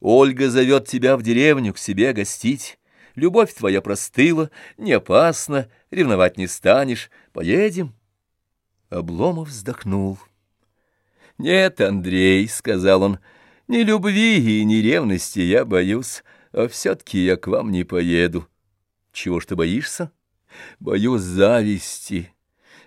Ольга зовет тебя в деревню к себе гостить. Любовь твоя простыла, не опасна, ревновать не станешь. Поедем?» Обломов вздохнул. «Нет, Андрей», — сказал он, — «ни любви и ни ревности я боюсь, а все-таки я к вам не поеду». «Чего ж ты боишься?» «Боюсь зависти».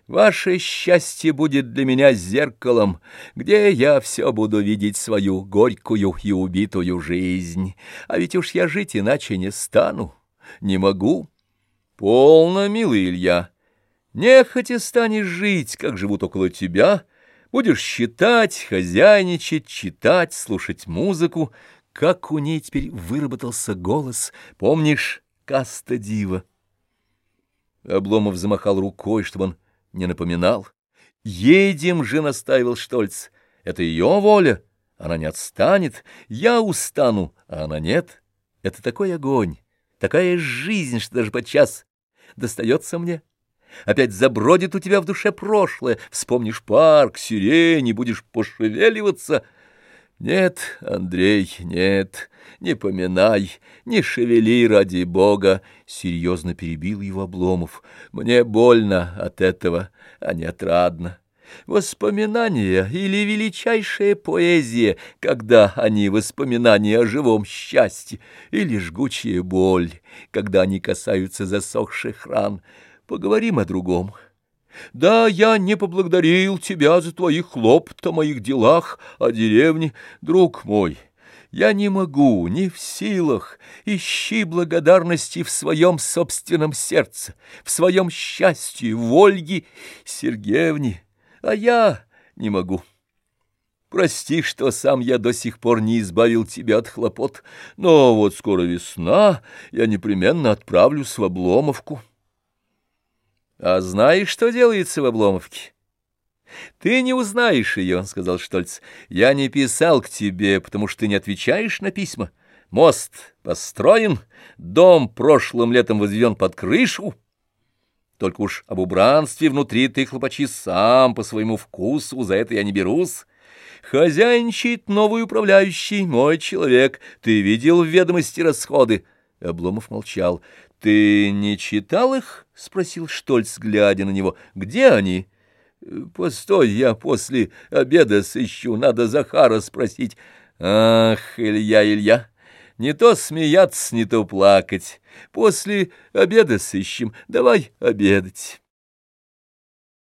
Ваше счастье будет для меня зеркалом, где я все буду видеть свою горькую и убитую жизнь. А ведь уж я жить иначе не стану, не могу. Полно, милый Илья, нехотя станешь жить, как живут около тебя, будешь считать, хозяйничать, читать, слушать музыку. Как у ней теперь выработался голос, помнишь, Каста Дива? Обломов замахал рукой, чтобы он не напоминал. «Едем же», — настаивал Штольц, — «это ее воля, она не отстанет, я устану, а она нет. Это такой огонь, такая жизнь, что даже подчас достается мне». Опять забродит у тебя в душе прошлое, вспомнишь парк, сирень, и будешь пошевеливаться — нет, Андрей, нет, не поминай, не шевели ради Бога, — серьезно перебил его Обломов. Мне больно от этого, а не отрадно. Воспоминания или величайшая поэзия, когда они воспоминания о живом счастье, или жгучая боль, когда они касаются засохших ран. Поговорим о другом. Да, я не поблагодарил тебя за твои хлопоты о моих делах, о деревне, друг мой. Я не могу, не в силах, ищи благодарности в своем собственном сердце, в своем счастье, в Ольге Сергеевне, а я не могу. Прости, что сам я до сих пор не избавил тебя от хлопот, но вот скоро весна, я непременно отправлюсь в Обломовку». А знаешь, что делается в Обломовке? Ты не узнаешь ее, — сказал Штольц. Я не писал к тебе, потому что ты не отвечаешь на письма. Мост построен, дом прошлым летом возведен под крышу. Только уж об убранстве внутри ты хлопачи сам по своему вкусу, за это я не берусь. Хозяйничает новый управляющий, мой человек. Ты видел в ведомости расходы? Обломов молчал. «Ты не читал их?» — спросил Штольц, глядя на него. «Где они?» «Постой, я после обеда сыщу, надо Захара спросить». «Ах, Илья, Илья, не то смеяться, не то плакать. После обеда сыщем, давай обедать».